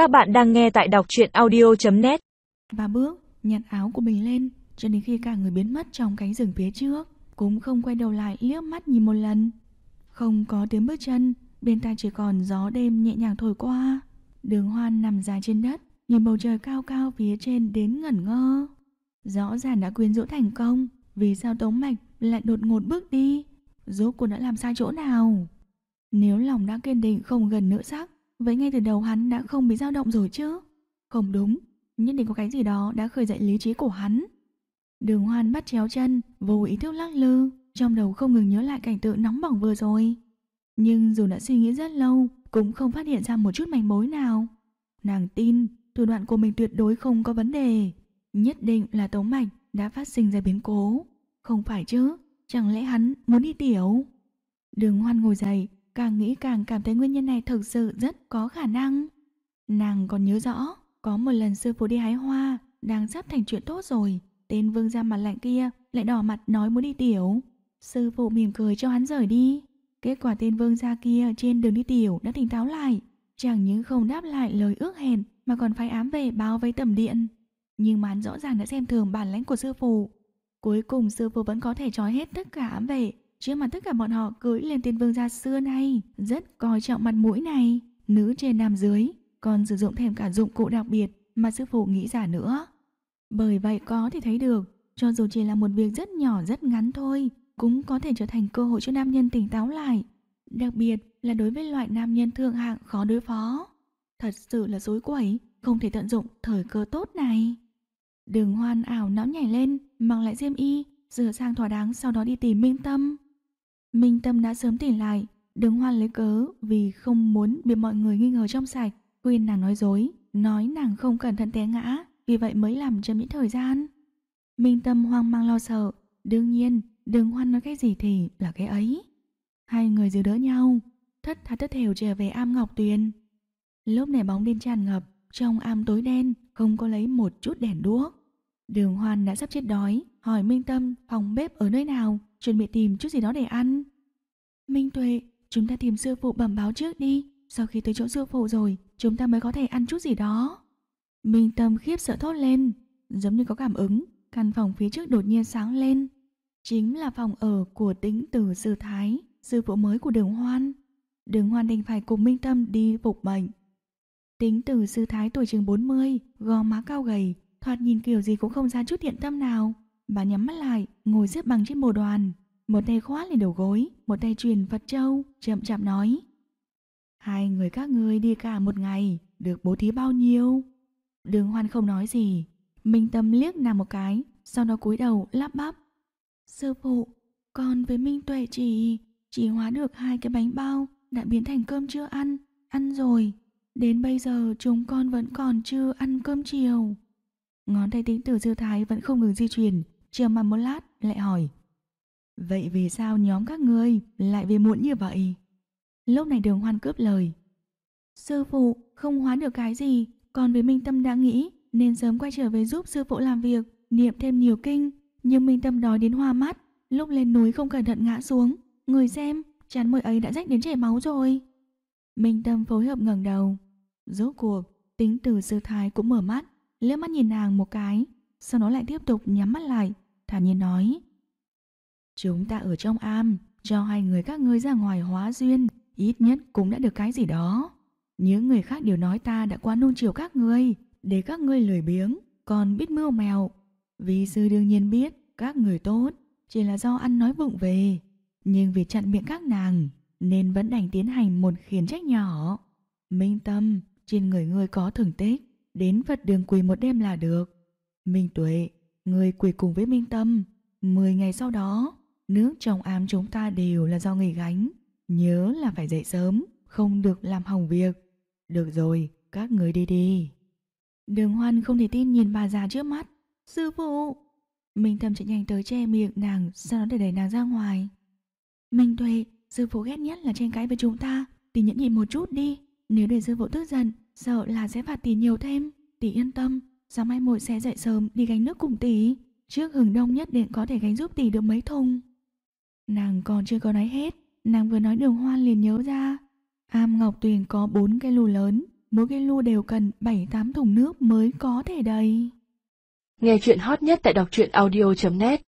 Các bạn đang nghe tại đọc truyện audio.net Và bước, nhặt áo của mình lên Cho đến khi cả người biến mất trong cánh rừng phía trước Cũng không quay đầu lại liếc mắt nhìn một lần. Không có tiếng bước chân Bên tai chỉ còn gió đêm nhẹ nhàng thổi qua. Đường hoan nằm dài trên đất Nhìn bầu trời cao cao phía trên đến ngẩn ngơ. Rõ ràng đã quyến rũ thành công Vì sao Tống Mạch lại đột ngột bước đi? Rốt cuộc đã làm sai chỗ nào? Nếu lòng đã kiên định không gần nữa sắc Vậy ngay từ đầu hắn đã không bị dao động rồi chứ? Không đúng, Nhất định có cái gì đó đã khởi dậy lý trí của hắn. Đường hoan bắt chéo chân, Vô ý thức lắc lư, Trong đầu không ngừng nhớ lại cảnh tượng nóng bỏng vừa rồi. Nhưng dù đã suy nghĩ rất lâu, Cũng không phát hiện ra một chút manh mối nào. Nàng tin, Thủ đoạn của mình tuyệt đối không có vấn đề. Nhất định là Tống Mạch đã phát sinh ra biến cố. Không phải chứ, Chẳng lẽ hắn muốn đi tiểu? Đường hoan ngồi dậy Càng nghĩ càng cảm thấy nguyên nhân này thực sự rất có khả năng. Nàng còn nhớ rõ, Có một lần sư phụ đi hái hoa, Đang sắp thành chuyện tốt rồi, Tên vương ra mặt lạnh kia lại đỏ mặt nói muốn đi tiểu. Sư phụ mỉm cười cho hắn rời đi. Kết quả tên vương gia kia trên đường đi tiểu đã tỉnh táo lại, Chẳng những không đáp lại lời ước hẹn Mà còn phải ám về báo với tầm điện. Nhưng mà hắn rõ ràng đã xem thường bản lãnh của sư phụ. Cuối cùng sư phụ vẫn có thể trói hết tất cả ám vệ Trước mặt tất cả bọn họ cưỡi lên tiên vương gia xưa nay, Rất coi trọng mặt mũi này. Nữ trên nam dưới Còn sử dụng thêm cả dụng cụ đặc biệt Mà sư phụ nghĩ ra nữa. Bởi vậy có thể thấy được, Cho dù chỉ là một việc rất nhỏ, rất ngắn thôi, Cũng có thể trở thành cơ hội cho nam nhân tỉnh táo lại. Đặc biệt là đối với loại nam nhân thượng hạng khó đối phó. Thật sự là dối quẩy, Không thể tận dụng thời cơ tốt này. Đường hoan ảo não nhảy lên Mặc lại diêm y Rửa sang thỏa đáng sau đó đi tìm Minh Tâm. Minh Tâm đã sớm tỉnh lại Đường hoan lấy cớ vì không muốn bị mọi người nghi ngờ trong sạch. Khuyên nàng nói dối, Nói nàng không cẩn thận té ngã, Vì vậy mới làm chậm những thời gian. Minh Tâm hoang mang lo sợ, Đương nhiên đường hoan nói cái gì thì là cái ấy. Hai người giữ đỡ nhau, Thất thà thất thểu trở về am Ngọc Tuyền. Lúc này bóng đêm tràn ngập, Trong am tối đen, Không có lấy một chút đèn đuốc. Đường hoan đã sắp chết đói, Hỏi Minh Tâm phòng bếp ở nơi nào, Chuẩn bị tìm chút gì đó để ăn. Minh Tuệ, Chúng ta tìm sư phụ bẩm báo trước đi, Sau khi tới chỗ sư phụ rồi, Chúng ta mới có thể ăn chút gì đó. Minh Tâm khiếp sợ thốt lên, Giống như có cảm ứng, Căn phòng phía trước đột nhiên sáng lên. Chính là phòng ở của tính tử sư thái, Sư phụ mới của đường hoan. Đường hoan đành phải cùng Minh Tâm đi phục bệnh Tính tử sư thái tuổi chừng 40 Gò má cao gầy Thoạt nhìn kiểu gì cũng không ra chút thiện tâm nào. Bà nhắm mắt lại, Ngồi xếp bằng trên bồ đoàn. Một tay khoát lên đầu gối, Một tay truyền Phật Châu, Chậm chậm nói. Hai người các ngươi đi cả một ngày, Được bố thí bao nhiêu? Đường hoan không nói gì. Minh Tâm liếc nàng một cái, Sau đó cúi đầu lắp bắp. Sư phụ, Con với Minh Tuệ chỉ Chỉ hóa được hai cái bánh bao, Đã biến thành cơm chưa ăn? Ăn rồi. Đến bây giờ chúng con vẫn còn chưa ăn cơm chiều. Ngón tay tính từ dư thái vẫn không ngừng di chuyển, Chờ mà một lát, lại hỏi. Vậy vì sao nhóm các ngươi lại về muộn như vậy? Lúc này đường hoan cướp lời. Sư phụ, không hóa được cái gì, Còn với Minh Tâm đã nghĩ, Nên sớm quay trở về giúp sư phụ làm việc, Niệm thêm nhiều kinh. Nhưng Minh Tâm đói đến hoa mắt, Lúc lên núi không cẩn thận ngã xuống. Người xem, chán môi ấy đã rách đến chảy máu rồi. Minh Tâm phối hợp ngẩng đầu. Rốt cuộc, tính từ sư thái cũng mở mắt liếc mắt nhìn nàng một cái, Sau đó lại tiếp tục nhắm mắt lại, Thản nhiên nói, Chúng ta ở trong am, Cho hai người các ngươi ra ngoài hóa duyên, Ít nhất cũng đã được cái gì đó. Những người khác đều nói ta đã quá nôn chiều các ngươi, Để các ngươi lười biếng, Còn biết mưu mèo. Vì sư đương nhiên biết, các người tốt, Chỉ là do ăn nói vụng về. Nhưng vì chặn miệng các nàng, Nên vẫn đành tiến hành một khiển trách nhỏ. Minh tâm, Trên người ngươi có thưởng tích. Đến Phật đường quỳ một đêm là được. Minh tuệ Người quỳ cùng với Minh tâm Mười ngày sau đó Nước trong ám chúng ta đều là do người gánh Nhớ là phải dậy sớm Không được làm hỏng việc. Được rồi, các người đi đi. Đường hoan không thể tin nhìn bà già trước mắt. Sư phụ! Minh Tâm chạy nhanh tới che miệng nàng Sau đó để đẩy nàng ra ngoài. Minh Tuệ, sư phụ ghét nhất là tranh cãi với chúng ta thì nhẫn nhịn một chút đi Nếu để sư phụ tức giận Sợ là sẽ phạt tỷ nhiều thêm. Tỷ yên tâm, Sáng mai muội sẽ dậy sớm đi gánh nước cùng tỷ. Trước hừng đông nhất định có thể gánh giúp tỷ được mấy thùng. Nàng còn chưa có nói hết, Nàng vừa nói đường hoan liền nhớ ra. Am Ngọc Tuyền có bốn cái lù lớn, mỗi cái lu đều cần 7-8 thùng nước mới có thể đầy. Nghe chuyện hot nhất tại đọc truyện audio.net